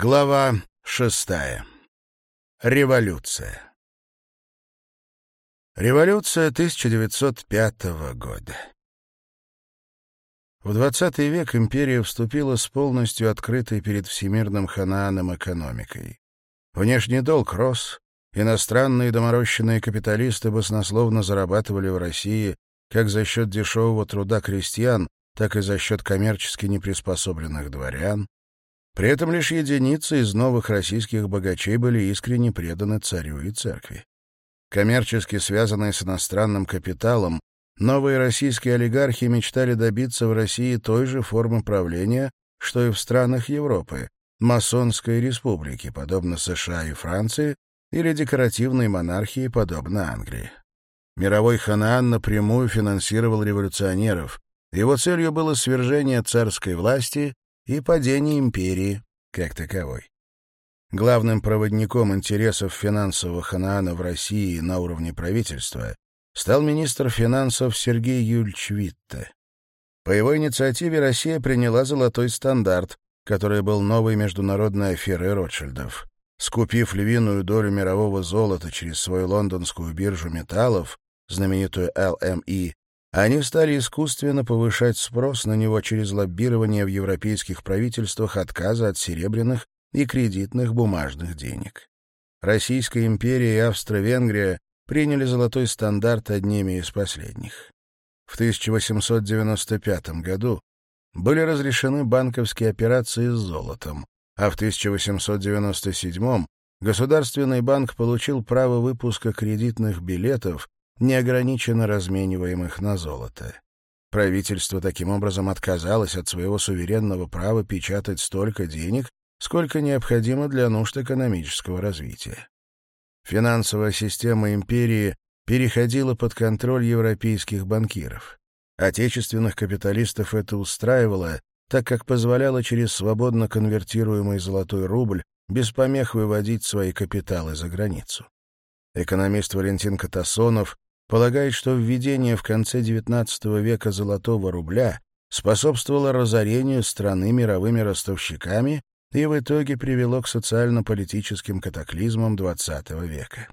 Глава шестая. Революция. Революция 1905 года. В XX век империя вступила с полностью открытой перед всемирным ханааном экономикой. Внешний долг рос, иностранные доморощенные капиталисты баснословно зарабатывали в России как за счет дешевого труда крестьян, так и за счет коммерчески неприспособленных дворян, при этом лишь единицы из новых российских богачей были искренне преданы царю и церкви. Коммерчески связанные с иностранным капиталом, новые российские олигархи мечтали добиться в России той же формы правления, что и в странах Европы, масонской республики, подобно США и Франции, или декоративной монархии, подобно Англии. Мировой Ханаан напрямую финансировал революционеров. Его целью было свержение царской власти и падение империи как таковой. Главным проводником интересов финансового ханаана в России на уровне правительства стал министр финансов Сергей Юльч Витте. По его инициативе Россия приняла золотой стандарт, который был новой международной аферой Ротшильдов. Скупив львиную долю мирового золота через свою лондонскую биржу металлов, знаменитую LME, они стали искусственно повышать спрос на него через лоббирование в европейских правительствах отказа от серебряных и кредитных бумажных денег. Российская империя и Австро-Венгрия приняли золотой стандарт одними из последних. В 1895 году были разрешены банковские операции с золотом, а в 1897 государственный банк получил право выпуска кредитных билетов неограниченно размениваемых на золото. Правительство таким образом отказалось от своего суверенного права печатать столько денег, сколько необходимо для нужд экономического развития. Финансовая система империи переходила под контроль европейских банкиров. Отечественных капиталистов это устраивало, так как позволяло через свободно конвертируемый золотой рубль без помех выводить свои капиталы за границу. Экономист Валентин Катасонов полагает, что введение в конце XIX века золотого рубля способствовало разорению страны мировыми ростовщиками и в итоге привело к социально-политическим катаклизмам XX века.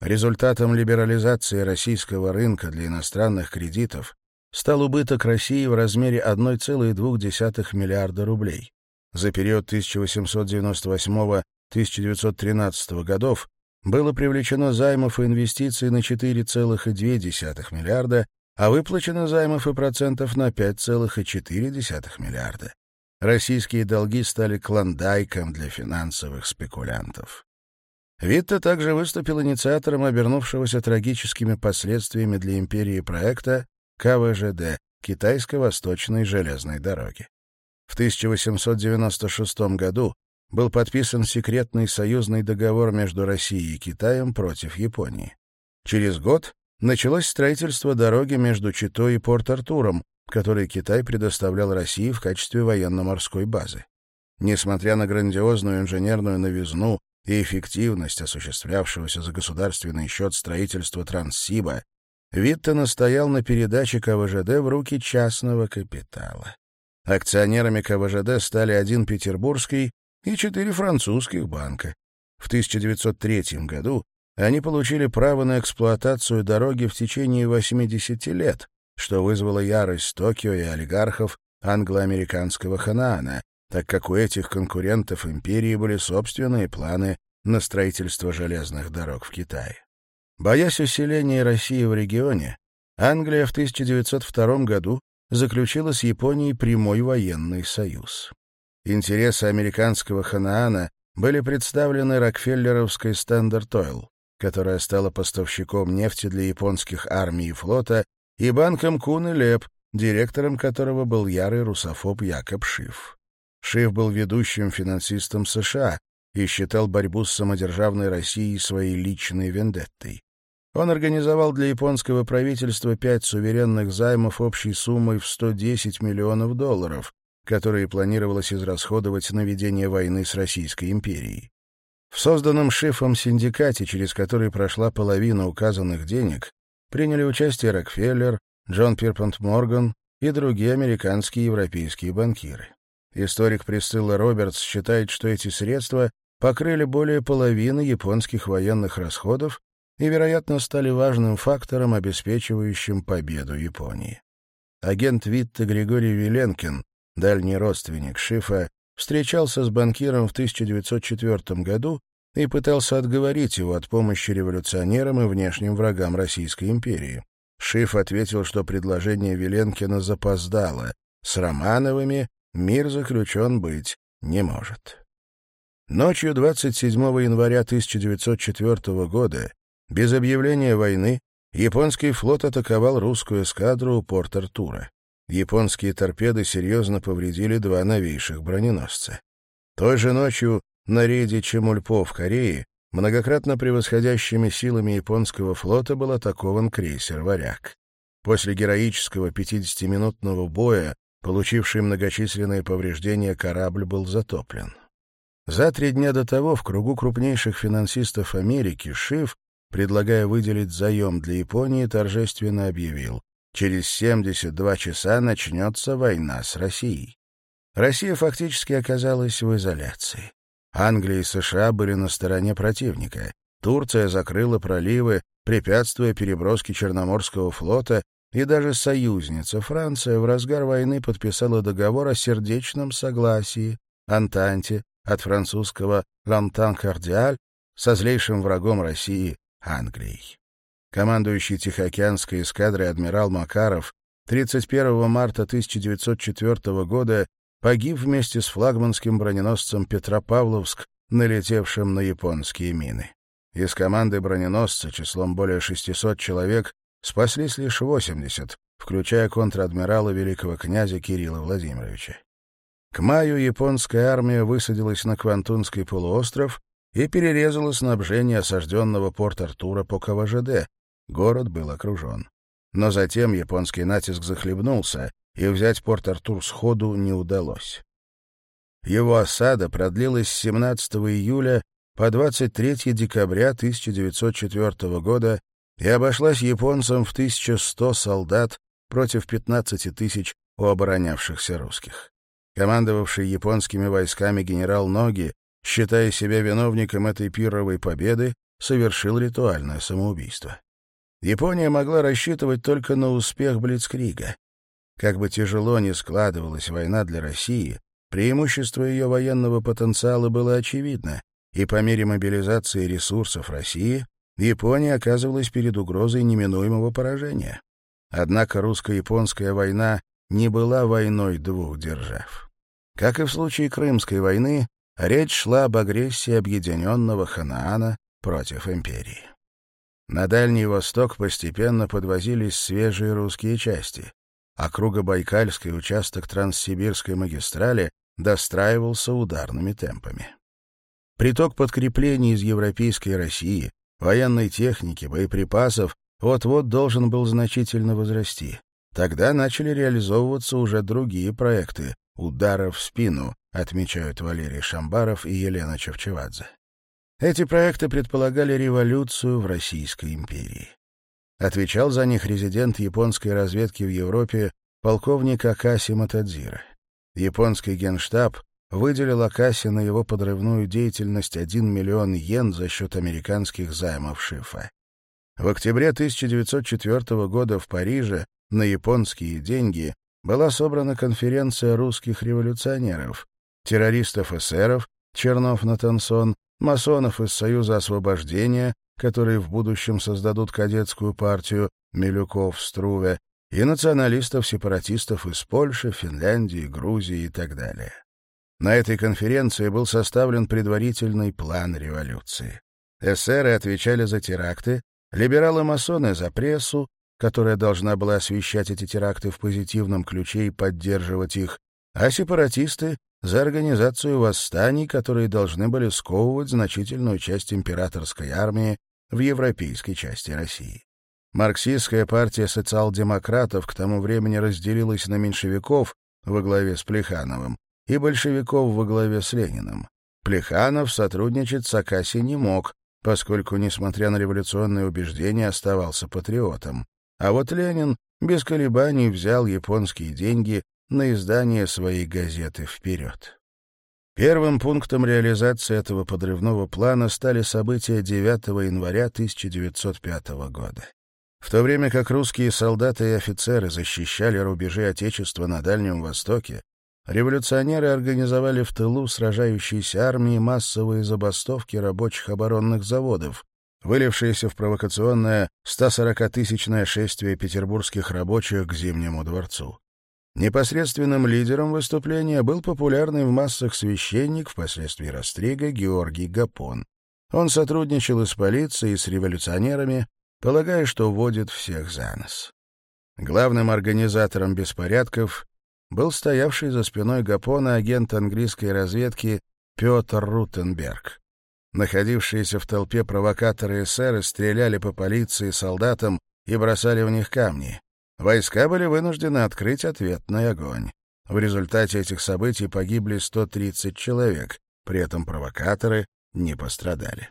Результатом либерализации российского рынка для иностранных кредитов стал убыток России в размере 1,2 миллиарда рублей. За период 1898-1913 годов было привлечено займов и инвестиций на 4,2 миллиарда, а выплачено займов и процентов на 5,4 миллиарда. Российские долги стали клондайком для финансовых спекулянтов. Витте также выступил инициатором обернувшегося трагическими последствиями для империи проекта КВЖД — Китайско-Восточной железной дороги. В 1896 году был подписан секретный союзный договор между Россией и Китаем против Японии. Через год началось строительство дороги между Читой и Порт-Артуром, который Китай предоставлял России в качестве военно-морской базы. Несмотря на грандиозную инженерную новизну и эффективность осуществлявшегося за государственный счет строительства Транссиба, Витте настоял на передаче КВЖД в руки частного капитала. Акционерами КВЖД стали один петербургский и четыре французских банка. В 1903 году они получили право на эксплуатацию дороги в течение 80 лет, что вызвало ярость Токио и олигархов англо-американского Ханаана, так как у этих конкурентов империи были собственные планы на строительство железных дорог в Китае. Боясь усиления России в регионе, Англия в 1902 году заключила с Японией прямой военный союз интересы американского Ханаана были представлены Рокфеллеровской Standard Oil, которая стала поставщиком нефти для японских армий и флота, и банком Кун и Леп, директором которого был ярый русофоб Якоб Шиф. Шиф был ведущим финансистом США и считал борьбу с самодержавной Россией своей личной вендеттой. Он организовал для японского правительства пять суверенных займов общей суммой в 110 миллионов долларов, которые планировалось израсходовать на ведение войны с Российской империей. В созданном Шифом синдикате, через который прошла половина указанных денег, приняли участие Рокфеллер, Джон Пирпант Морган и другие американские и европейские банкиры. Историк Присцилла Робертс считает, что эти средства покрыли более половины японских военных расходов и, вероятно, стали важным фактором, обеспечивающим победу Японии. Агент Витте Григорий Виленкин дальний родственник Шифа, встречался с банкиром в 1904 году и пытался отговорить его от помощи революционерам и внешним врагам Российской империи. Шиф ответил, что предложение Веленкина запоздало. С Романовыми мир заключен быть не может. Ночью 27 января 1904 года, без объявления войны, японский флот атаковал русскую эскадру у порт Артура японские торпеды серьезно повредили два новейших броненосца. Той же ночью на рейде Чемульпо в Корее многократно превосходящими силами японского флота был атакован крейсер «Варяг». После героического 50-минутного боя, получивший многочисленные повреждения, корабль был затоплен. За три дня до того в кругу крупнейших финансистов Америки Шиф, предлагая выделить заем для Японии, торжественно объявил через 72 часа начнется война с Россией. Россия фактически оказалась в изоляции. Англия и США были на стороне противника. Турция закрыла проливы, препятствуя переброске Черноморского флота, и даже союзница Франция в разгар войны подписала договор о сердечном согласии, антанте, от французского «l'entente cordiale» со злейшим врагом России — Англией командующий Тихоокеанской эскадрой адмирал Макаров 31 марта 1904 года погиб вместе с флагманским броненосцем Петропавловск, налетевшим на японские мины. Из команды броненосца числом более 600 человек спаслись лишь 80, включая контр-адмирала великого князя Кирилла Владимировича. К маю японская армия высадилась на Квантунский полуостров и перерезала снабжение осажденного порт Артура по КВЖД, Город был окружен. Но затем японский натиск захлебнулся, и взять Порт-Артур сходу не удалось. Его осада продлилась с 17 июля по 23 декабря 1904 года и обошлась японцам в 1100 солдат против 15 тысяч у оборонявшихся русских. Командовавший японскими войсками генерал Ноги, считая себя виновником этой пировой победы, совершил ритуальное самоубийство. Япония могла рассчитывать только на успех Блицкрига. Как бы тяжело ни складывалась война для России, преимущество ее военного потенциала было очевидно, и по мере мобилизации ресурсов России Япония оказывалась перед угрозой неминуемого поражения. Однако русско-японская война не была войной двух держав. Как и в случае Крымской войны, речь шла об агрессии объединенного ханаана против империи. На Дальний Восток постепенно подвозились свежие русские части, а Кругобайкальский участок Транссибирской магистрали достраивался ударными темпами. Приток подкреплений из Европейской России, военной техники, боеприпасов вот-вот должен был значительно возрасти. Тогда начали реализовываться уже другие проекты «Удары в спину», отмечают Валерий Шамбаров и Елена Чевчевадзе. Эти проекты предполагали революцию в Российской империи. Отвечал за них резидент японской разведки в Европе полковник Акаси Матадзира. Японский генштаб выделил Акаси на его подрывную деятельность 1 миллион йен за счет американских займов Шифа. В октябре 1904 года в Париже на японские деньги была собрана конференция русских революционеров, террористов-эсеров Чернов-Натансон масонов из Союза освобождения, которые в будущем создадут кадетскую партию Милюков Струве, и националистов-сепаратистов из Польши, Финляндии, Грузии и так далее. На этой конференции был составлен предварительный план революции. Эсеры отвечали за теракты, либералы-масоны — за прессу, которая должна была освещать эти теракты в позитивном ключе и поддерживать их, а сепаратисты за организацию восстаний, которые должны были сковывать значительную часть императорской армии в европейской части России. Марксистская партия социал-демократов к тому времени разделилась на меньшевиков во главе с Плехановым и большевиков во главе с Лениным. Плеханов сотрудничать с Акаси не мог, поскольку, несмотря на революционные убеждения, оставался патриотом. А вот Ленин без колебаний взял японские деньги на издание своей газеты «Вперед». Первым пунктом реализации этого подрывного плана стали события 9 января 1905 года. В то время как русские солдаты и офицеры защищали рубежи Отечества на Дальнем Востоке, революционеры организовали в тылу сражающейся армии массовые забастовки рабочих оборонных заводов, вылившиеся в провокационное 140-тысячное шествие петербургских рабочих к Зимнему дворцу. Непосредственным лидером выступления был популярный в массах священник, впоследствии Растрига, Георгий Гапон. Он сотрудничал и с полицией, и с революционерами, полагая, что вводит всех за нос. Главным организатором беспорядков был стоявший за спиной Гапона агент английской разведки Петр Рутенберг. Находившиеся в толпе провокаторы эсеры стреляли по полиции солдатам и бросали в них камни. Войска были вынуждены открыть ответный огонь. В результате этих событий погибли 130 человек, при этом провокаторы не пострадали.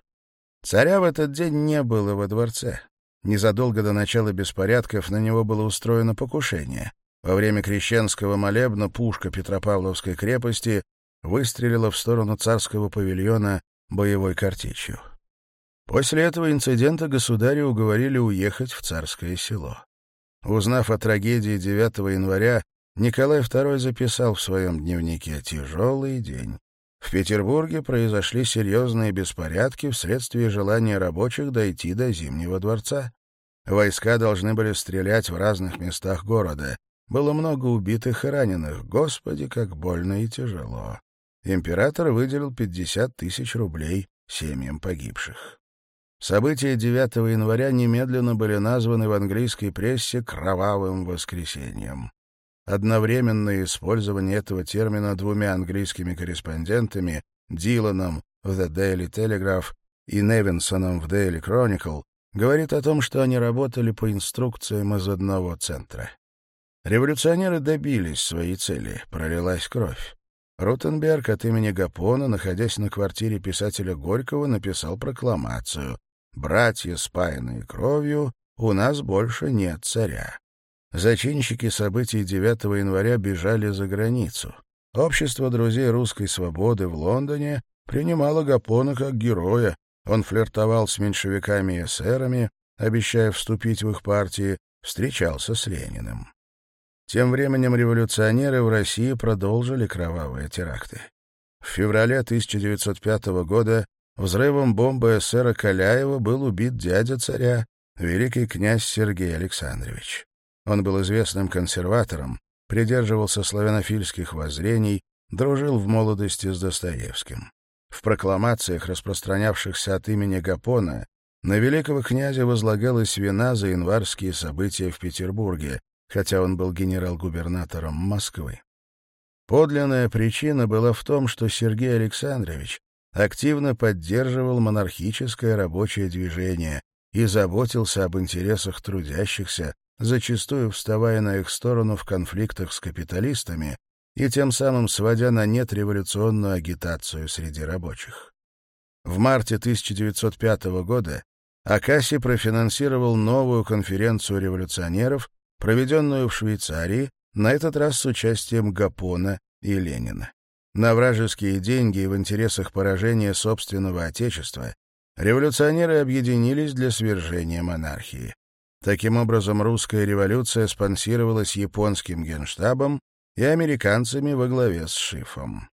Царя в этот день не было во дворце. Незадолго до начала беспорядков на него было устроено покушение. Во время крещенского молебна пушка Петропавловской крепости выстрелила в сторону царского павильона боевой картечью. После этого инцидента государя уговорили уехать в царское село. Узнав о трагедии 9 января, Николай II записал в своем дневнике «Тяжелый день». В Петербурге произошли серьезные беспорядки вследствие желания рабочих дойти до Зимнего дворца. Войска должны были стрелять в разных местах города. Было много убитых и раненых. Господи, как больно и тяжело. Император выделил 50 тысяч рублей семьям погибших. События 9 января немедленно были названы в английской прессе «кровавым воскресеньем». Одновременное использование этого термина двумя английскими корреспондентами, Диланом в The Daily Telegraph и Невинсоном в Daily Chronicle, говорит о том, что они работали по инструкциям из одного центра. Революционеры добились своей цели, пролилась кровь. Ротенберг от имени Гапона, находясь на квартире писателя Горького, написал прокламацию, братья, спаянные кровью, у нас больше нет царя. Зачинщики событий 9 января бежали за границу. Общество друзей русской свободы в Лондоне принимало Гапона как героя. Он флиртовал с меньшевиками и эсерами, обещая вступить в их партии, встречался с Лениным. Тем временем революционеры в России продолжили кровавые теракты. В феврале 1905 года Взрывом бомбы эсера Каляева был убит дядя царя, великий князь Сергей Александрович. Он был известным консерватором, придерживался славянофильских воззрений, дружил в молодости с Достоевским. В прокламациях, распространявшихся от имени Гапона, на великого князя возлагалась вина за январские события в Петербурге, хотя он был генерал-губернатором Москвы. Подлинная причина была в том, что Сергей Александрович, активно поддерживал монархическое рабочее движение и заботился об интересах трудящихся, зачастую вставая на их сторону в конфликтах с капиталистами и тем самым сводя на нет революционную агитацию среди рабочих. В марте 1905 года Акаси профинансировал новую конференцию революционеров, проведенную в Швейцарии, на этот раз с участием Гапона и Ленина на вражеские деньги и в интересах поражения собственного отечества, революционеры объединились для свержения монархии. Таким образом, русская революция спонсировалась японским генштабом и американцами во главе с Шифом.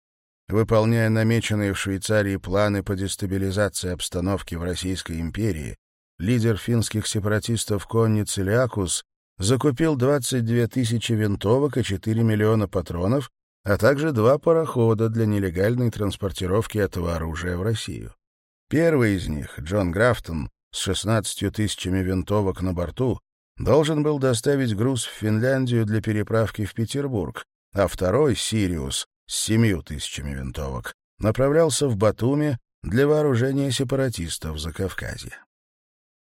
Выполняя намеченные в Швейцарии планы по дестабилизации обстановки в Российской империи, лидер финских сепаратистов Конни Целиакус закупил 22 тысячи винтовок и 4 миллиона патронов а также два парохода для нелегальной транспортировки этого оружия в Россию. Первый из них, Джон Графтон, с 16 тысячами винтовок на борту, должен был доставить груз в Финляндию для переправки в Петербург, а второй, Сириус, с 7 тысячами винтовок, направлялся в Батуми для вооружения сепаратистов за Кавказье.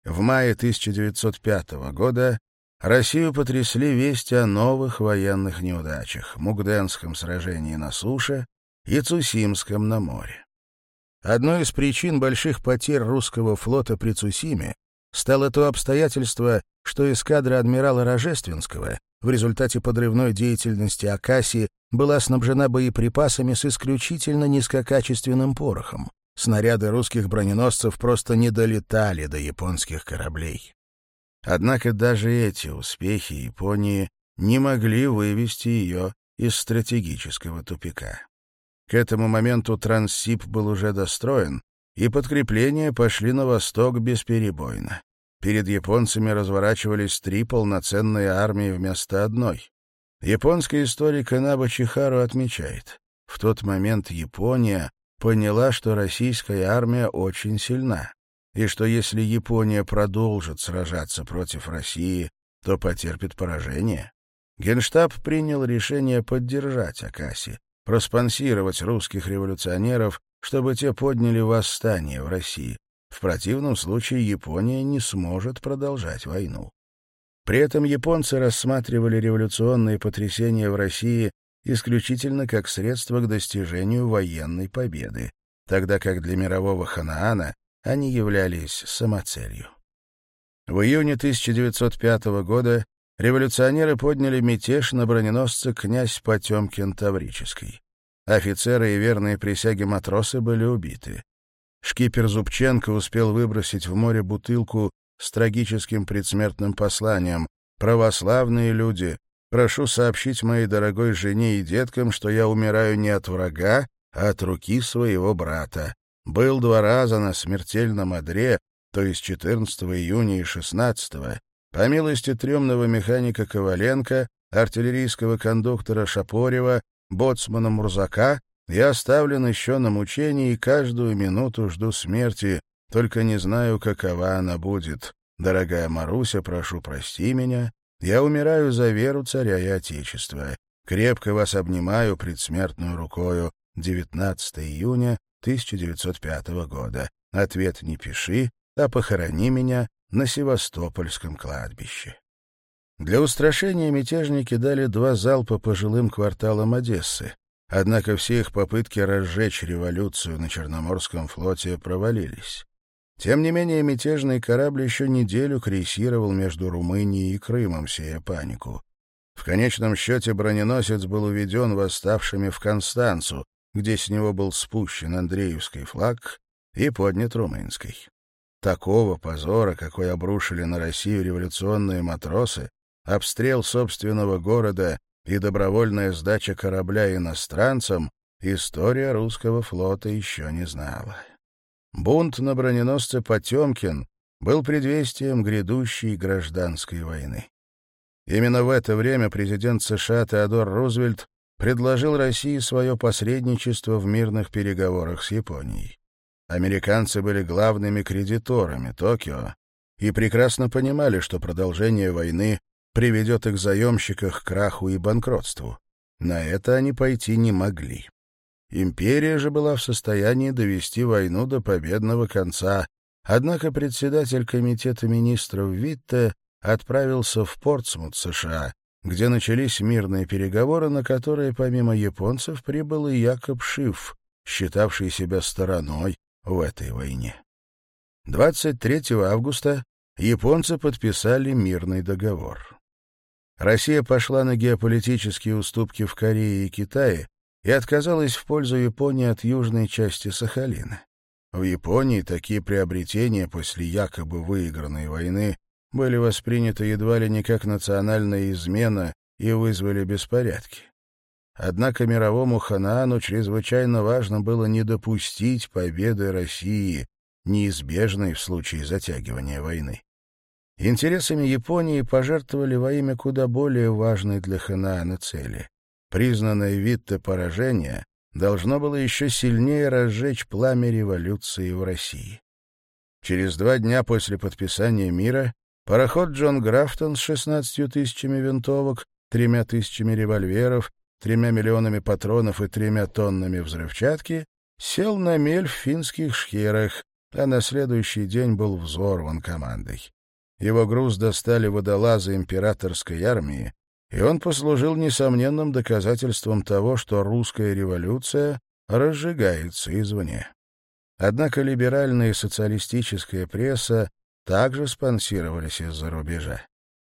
В мае 1905 года Россию потрясли вести о новых военных неудачах — Мугденском сражении на суше и Цусимском на море. Одной из причин больших потерь русского флота при Цусиме стало то обстоятельство, что эскадра адмирала Рожественского в результате подрывной деятельности Акаси была снабжена боеприпасами с исключительно низкокачественным порохом. Снаряды русских броненосцев просто не долетали до японских кораблей. Однако даже эти успехи Японии не могли вывести ее из стратегического тупика. К этому моменту Транссиб был уже достроен, и подкрепления пошли на восток бесперебойно. Перед японцами разворачивались три полноценные армии вместо одной. Японский историк Анаба Чихару отмечает, в тот момент Япония поняла, что российская армия очень сильна и что если Япония продолжит сражаться против России, то потерпит поражение. Генштаб принял решение поддержать Акаси, проспонсировать русских революционеров, чтобы те подняли восстание в России. В противном случае Япония не сможет продолжать войну. При этом японцы рассматривали революционные потрясения в России исключительно как средство к достижению военной победы, тогда как для мирового ханаана они являлись самоцелью. В июне 1905 года революционеры подняли мятеж на броненосце князь Потемкин Таврический. Офицеры и верные присяги матросы были убиты. Шкипер Зубченко успел выбросить в море бутылку с трагическим предсмертным посланием «Православные люди, прошу сообщить моей дорогой жене и деткам, что я умираю не от врага, а от руки своего брата был два раза на смертельном одре, то есть 14 июня и 16 по милости трёмного механика Коваленко, артиллерийского кондуктора Шапорева, боцмана Мурзака, я оставлен еще на мучении и каждую минуту жду смерти, только не знаю, какова она будет. Дорогая Маруся, прошу, прости меня. Я умираю за веру царя и отечества. Крепко вас обнимаю предсмертную рукою. 19 июня 1905 года. Ответ не пиши, а похорони меня на Севастопольском кладбище. Для устрашения мятежники дали два залпа по жилым кварталам Одессы, однако все их попытки разжечь революцию на Черноморском флоте провалились. Тем не менее, мятежный корабль еще неделю крейсировал между Румынией и Крымом, сея панику. В конечном счете броненосец был уведен восставшими в Констанцу, где с него был спущен Андреевский флаг и поднят румынский. Такого позора, какой обрушили на Россию революционные матросы, обстрел собственного города и добровольная сдача корабля иностранцам, история русского флота еще не знала. Бунт на броненосце «Потемкин» был предвестием грядущей гражданской войны. Именно в это время президент США Теодор Рузвельт предложил России свое посредничество в мирных переговорах с Японией. Американцы были главными кредиторами Токио и прекрасно понимали, что продолжение войны приведет их заемщиках к краху и банкротству. На это они пойти не могли. Империя же была в состоянии довести войну до победного конца, однако председатель комитета министров Витте отправился в Портсмут, США, где начались мирные переговоры, на которые помимо японцев прибыл и Якоб Шиф, считавший себя стороной в этой войне. 23 августа японцы подписали мирный договор. Россия пошла на геополитические уступки в Корее и Китае и отказалась в пользу Японии от южной части Сахалина. В Японии такие приобретения после якобы выигранной войны были восприняты едва ли не как национальная измена и вызвали беспорядки. Однако мировому Ханаану чрезвычайно важно было не допустить победы России, неизбежной в случае затягивания войны. Интересами Японии пожертвовали во имя куда более важной для Ханаана цели. Признанное Витте поражение должно было еще сильнее разжечь пламя революции в России. Через два дня после подписания мира Пароход Джон Графтон с 16 тысячами винтовок, тремя тысячами револьверов, тремя миллионами патронов и тремя тоннами взрывчатки сел на мель в финских шхерах, а на следующий день был взорван командой. Его груз достали водолазы императорской армии, и он послужил несомненным доказательством того, что русская революция разжигается извне. Однако либеральная и социалистическая пресса также спонсировались из-за рубежа.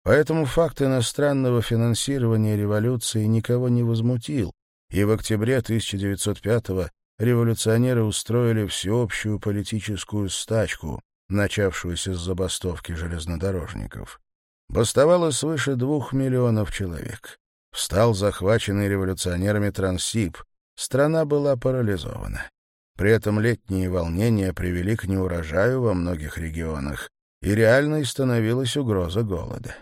Поэтому факт иностранного финансирования революции никого не возмутил, и в октябре 1905-го революционеры устроили всеобщую политическую стачку, начавшуюся с забастовки железнодорожников. Бастовало свыше двух миллионов человек. Встал захваченный революционерами Трансип. Страна была парализована. При этом летние волнения привели к неурожаю во многих регионах, и реальной становилась угроза голода.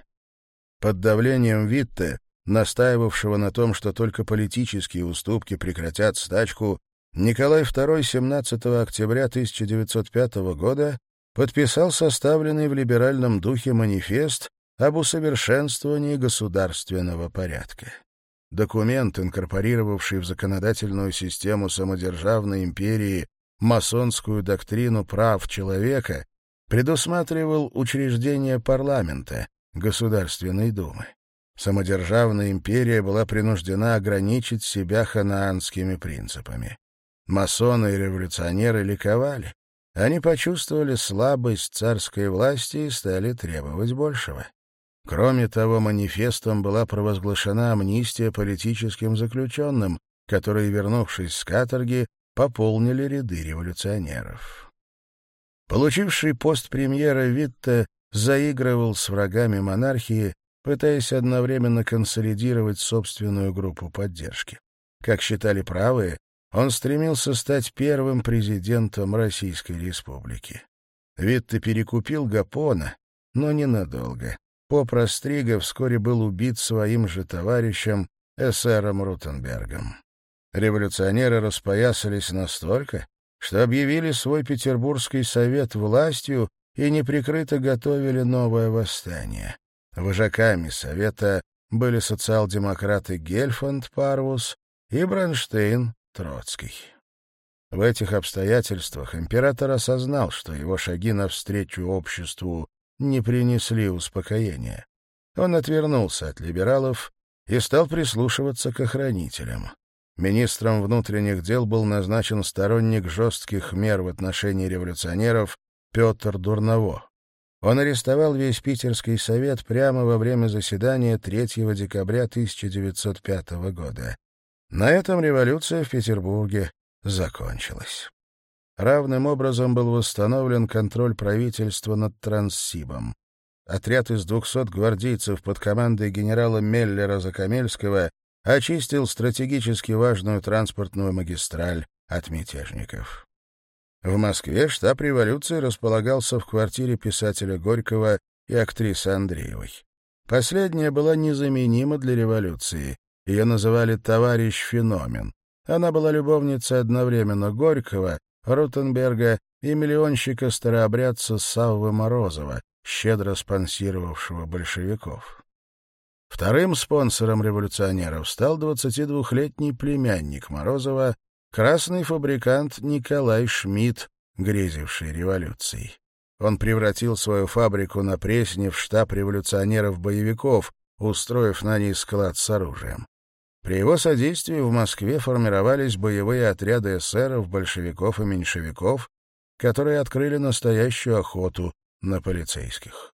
Под давлением Витте, настаивавшего на том, что только политические уступки прекратят стачку, Николай II 17 октября 1905 года подписал составленный в либеральном духе манифест об усовершенствовании государственного порядка. Документ, инкорпорировавший в законодательную систему самодержавной империи масонскую доктрину прав человека, предусматривал учреждение парламента, Государственной Думы. Самодержавная империя была принуждена ограничить себя ханаанскими принципами. Масоны и революционеры ликовали. Они почувствовали слабость царской власти и стали требовать большего. Кроме того, манифестом была провозглашена амнистия политическим заключенным, которые, вернувшись с каторги, пополнили ряды революционеров. Получивший пост премьера Витте заигрывал с врагами монархии, пытаясь одновременно консолидировать собственную группу поддержки. Как считали правые, он стремился стать первым президентом Российской Республики. Витте перекупил Гапона, но ненадолго. Попрострига вскоре был убит своим же товарищем, эсером Рутенбергом. Революционеры распоясались настолько, что объявили свой петербургский совет властью и неприкрыто готовили новое восстание. Вожаками совета были социал-демократы Гельфанд Парвус и Бронштейн Троцкий. В этих обстоятельствах император осознал, что его шаги навстречу обществу не принесли успокоения. Он отвернулся от либералов и стал прислушиваться к охранителям. Министром внутренних дел был назначен сторонник жестких мер в отношении революционеров Петр Дурново. Он арестовал весь Питерский совет прямо во время заседания 3 декабря 1905 года. На этом революция в Петербурге закончилась. Равным образом был восстановлен контроль правительства над Транссибом. Отряд из 200 гвардейцев под командой генерала Меллера Закамельского очистил стратегически важную транспортную магистраль от мятежников. В Москве штаб революции располагался в квартире писателя Горького и актрисы Андреевой. Последняя была незаменима для революции. Ее называли «товарищ феномен». Она была любовницей одновременно Горького, Рутенберга и миллионщика-старообрядца Саввы Морозова, щедро спонсировавшего большевиков. Вторым спонсором революционеров стал 22-летний племянник Морозова, красный фабрикант Николай Шмидт, грезивший революцией. Он превратил свою фабрику на Пресне в штаб революционеров-боевиков, устроив на ней склад с оружием. При его содействии в Москве формировались боевые отряды эсеров, большевиков и меньшевиков, которые открыли настоящую охоту на полицейских.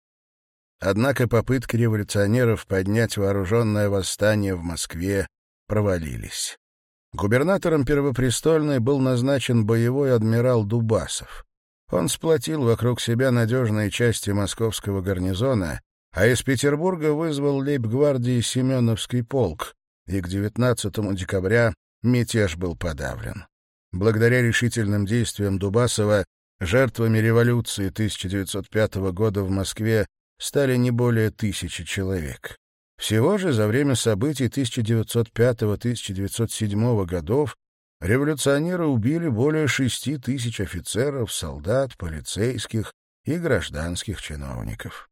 Однако попытки революционеров поднять вооруженное восстание в Москве провалились. Губернатором Первопрестольной был назначен боевой адмирал Дубасов. Он сплотил вокруг себя надежные части московского гарнизона, а из Петербурга вызвал лейб-гвардии Семеновский полк, и к 19 декабря мятеж был подавлен. Благодаря решительным действиям Дубасова жертвами революции 1905 года в Москве стали не более тысячи человек. Всего же за время событий 1905-1907 годов революционеры убили более шести тысяч офицеров, солдат, полицейских и гражданских чиновников.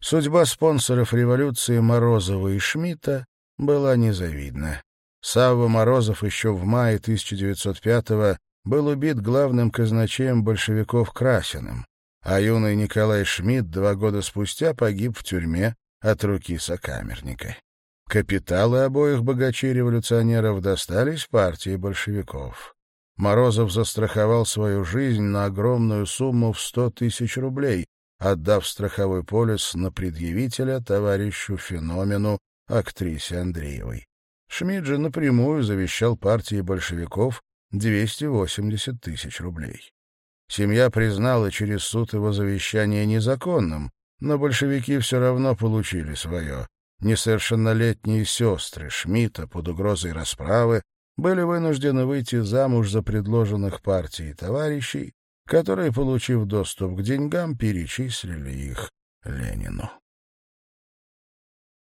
Судьба спонсоров революции Морозова и Шмидта была незавидна. Савва Морозов еще в мае 1905 был убит главным казначеем большевиков Красиным а юный Николай Шмидт два года спустя погиб в тюрьме от руки сокамерника. Капиталы обоих богачей-революционеров достались партии большевиков. Морозов застраховал свою жизнь на огромную сумму в 100 тысяч рублей, отдав страховой полис на предъявителя товарищу Феномену, актрисе Андреевой. Шмидт же напрямую завещал партии большевиков 280 тысяч рублей. Семья признала через суд его завещание незаконным, но большевики все равно получили свое. Несовершеннолетние сестры Шмидта под угрозой расправы были вынуждены выйти замуж за предложенных партией товарищей, которые, получив доступ к деньгам, перечислили их Ленину.